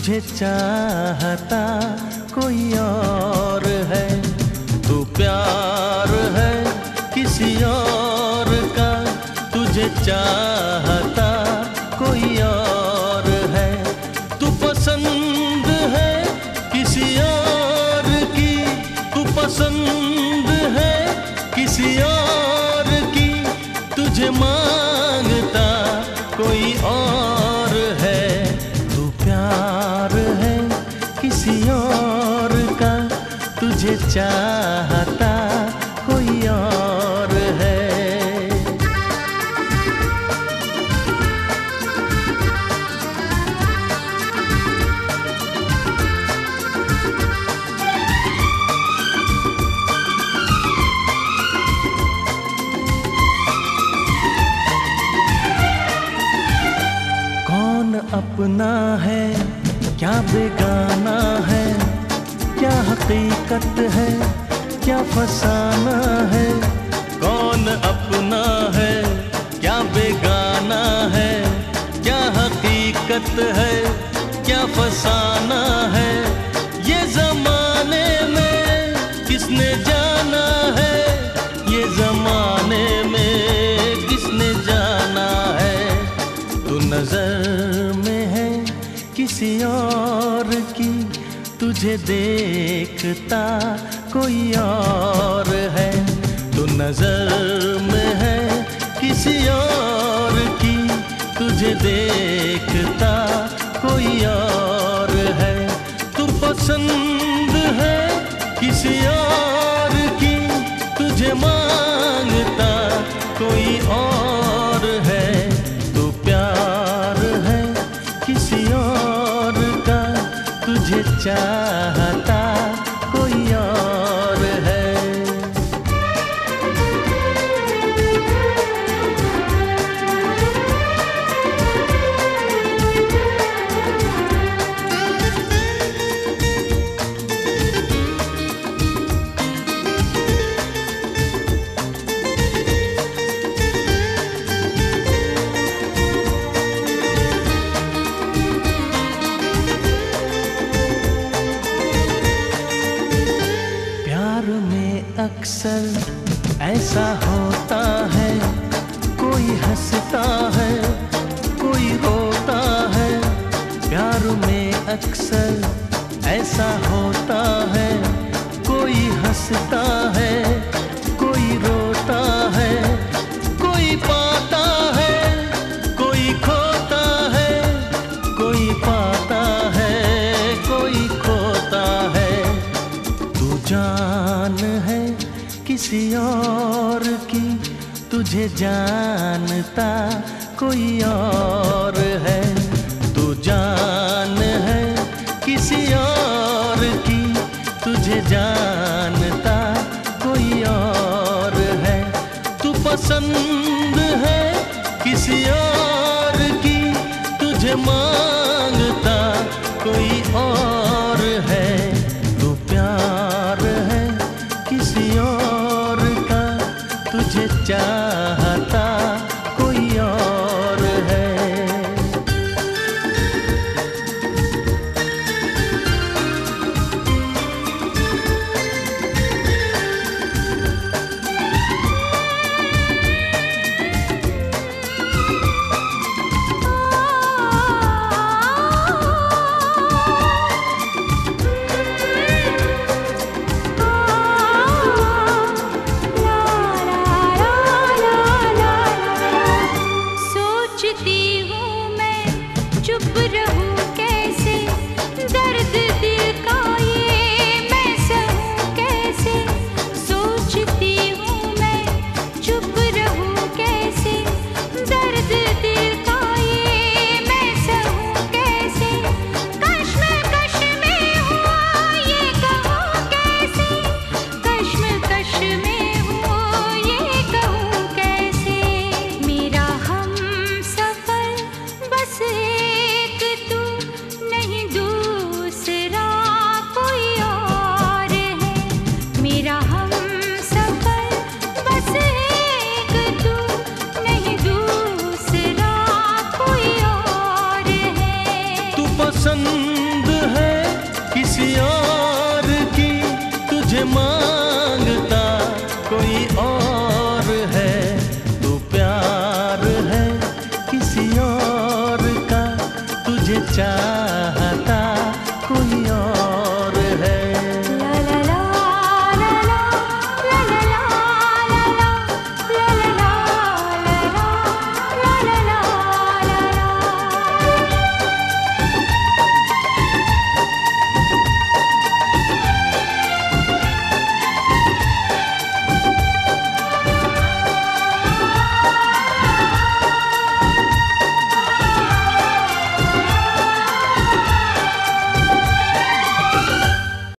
तुझे चाहता कोई और है? तू प्यार है किसी और का? तुझे चाहता किसी और का तुझे चाहता कोई और है। कौन अपना है क्या बेगाना है? क्या हकीकत है? क्या फसाना है? कौन अपना है? क्या बेगाना है? क्या हकीकत है? क्या फसाना किसी और की तुझे देखता कोई और है? तू नज़र में है किसी और की तुझे देखता कोई और है? तू पसंद है किसी और की तुझे माँगता कोई और चाहता होता है, कोई हंसता है, कोई रोता है, प्यार में अक्सर ऐसा होता है, कोई हंसता है, कोई रोता है, कोई पाता है, कोई खोता है, कोई पाता है, कोई खोता है। तू जान है किसी और की, तुझे जानता कोई और है। तू जान है किसी और की, तुझे जानता कोई और है। तू पसंद है किसी और की, तुझे माँगता मुझे चाहता